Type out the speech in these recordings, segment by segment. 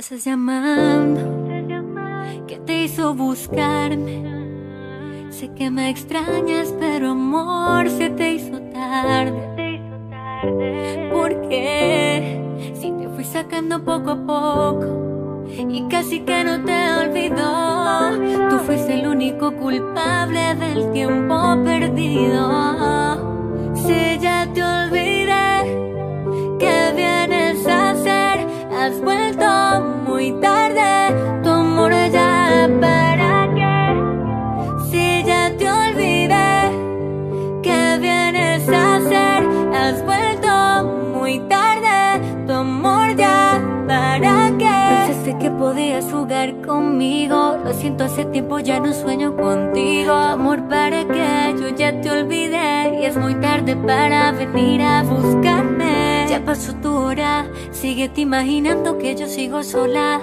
estás llamando? ¿Qué te hizo buscarme? Sé que me extrañas, pero amor, se te hizo tarde. ¿Por qué? Si te fui sacando poco a poco y casi que no te olvidó, tú fuiste el único culpable del tiempo perdido. Si ya para qué. Pensaste que podías jugar conmigo, lo siento, hace tiempo ya no sueño contigo. Amor, para qué, yo ya te olvidé y es muy tarde para venir a buscarme. Ya pasó tu hora, síguete imaginando que yo sigo sola.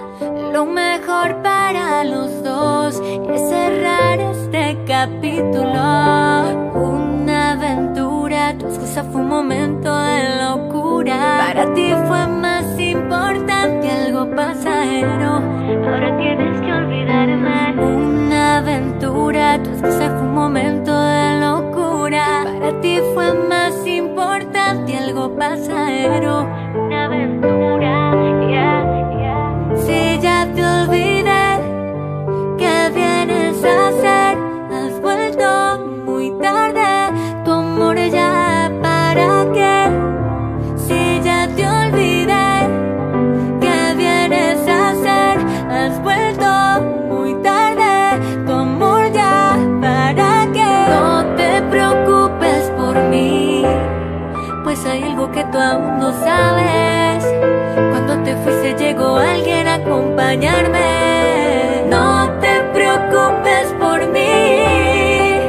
Lo mejor para los dos es cerrar este capítulo. Una aventura, tu excusa fue un momento de locura. Para ti pasajero. Ahora tienes que olvidarme. Una aventura, tu excusa fue un momento de locura. Para ti fue más importante algo pasajero. No te preocupes por mí.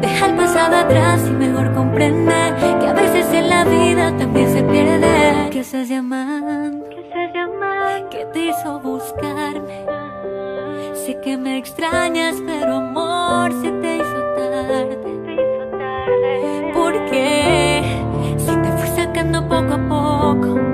Deja el pasado atrás y mejor comprende que a veces en la vida también se pierde. ¿Qué estás llamando? ¿Qué estás llamando? ¿Qué te hizo buscarme? Sé que me extrañas, pero amor, se te hizo tarde. ¿Por qué? Si te fui sacando poco a poco